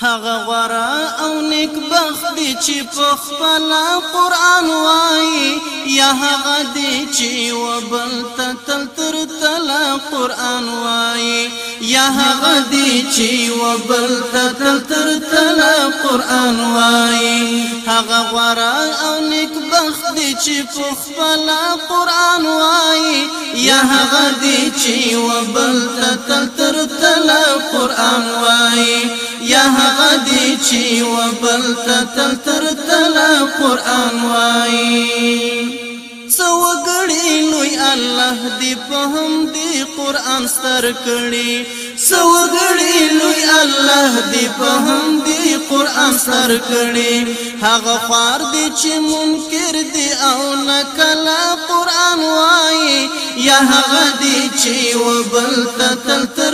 هغه غورا او نیک بخت دی چې په خپل قران وای یا هغه دی چې وبل تل تر تل قران وای یا هغه دی چې وبل تل تر تل قرآن وای هغه غورا او نیک بخت دی چې په خپل قرآن وای یا هغه دی چې وبل تل تر تل قرآن وای یا هغه دی چې وبل تل تر تل قرآن وای سو غړي نو الله دی په هم دی قرآن ستر کړي سوګړي لوی الله دی په هم دی قران سر کړي هغه خار دی چې منکر دی او نکلا قران وایي یا هغه دی چې وبل تتل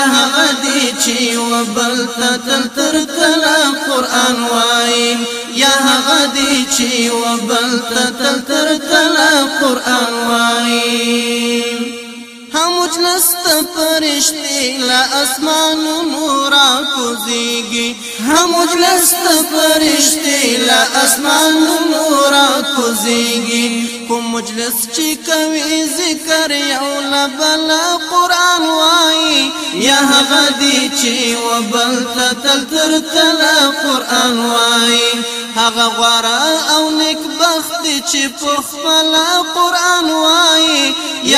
هغه دی وبل تل تر کلا قران واي يا هغه دی وبل تل تر کلا قران واي هم مجلس ته فرشتي لا اسمانونو کوزيږي هم مجلس ته فرشتي لا اسمان نور کوزيږي کوم مجلس چې کوي ذکر یو لبل قران وای یا غدي چې وبل تل تر تل قران وای هغه غره او نیک بخت چې په خپل قران وای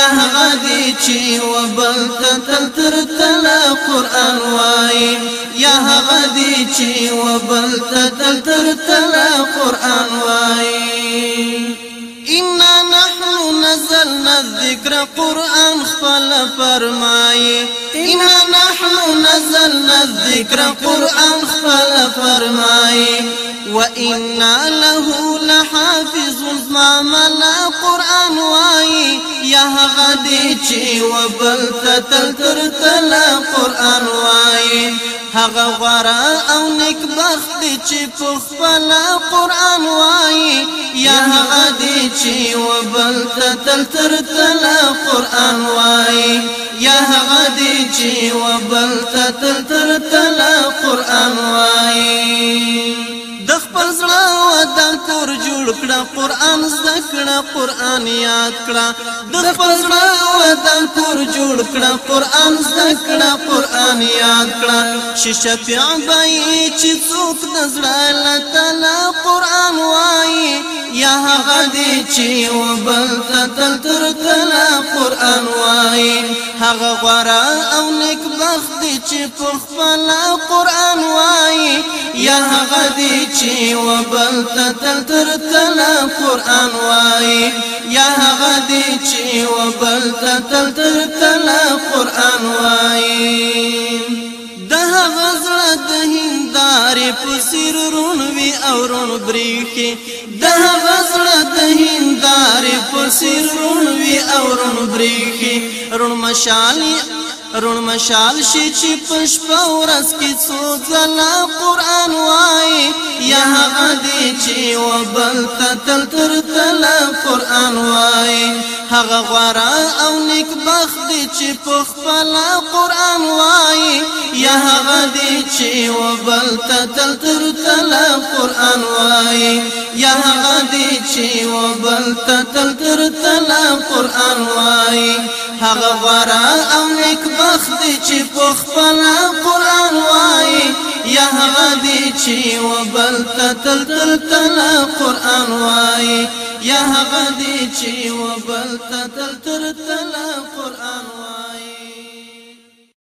يا دی چې وبل تل تر قران وای یا هغه دی چې وبل تر قران وای انا نحن نزلنا الذكر قران خپل فرمای انا نحن نزلنا الذكر قران خپل فرمای وإنا له لحافظ ما لا قرآن وای يا غدی چې وبل تل تر تل قرآن وای هغه غرا او نیک بخت چې قرآن وای يا غدی چې وبل تل تر تل قرآن وای يا غدی چې وبل تل تر تل قرآن وای د خپل زړه ودان کور جوړ کړه قران زده کړه قران یاد کړه د خپل زړه ودان کور جوړ کړه قران زده کړه قران یاد کړه شیشه پیابای چې څوک د زړه لته قران وایي یا هغه دی چې وبل تل تر تل قران وایي هغه غره او نیک بخت دی چې په خپل قران یا هغه دی چې وبل تل تر تل قران وای یا هغه دی چې وبل تل تر تل قران وای ده غزړه د هندارې پسیر رون وی او رون بریخي ده غزړه د هندارې پسیر رون وی او رون بریخي رون مشالي رون مشال شي چې پشپ ورس کې څو ځلا قران وای یا هغه دی چې وبل تل تر تل قران وای هغه غرا او نیک بخت دی چې په خپل قران وای یا هغه دی چې وبل تل تر تل قران وای یا هغه دی چې وبل تل تر تل قران وای هغه غره او نیک بخت چې په خپل قران وایي یا هغه دی چې وبل تل تل تل قران وایي یا هغه دی چې وبل تل تل تل قران وایي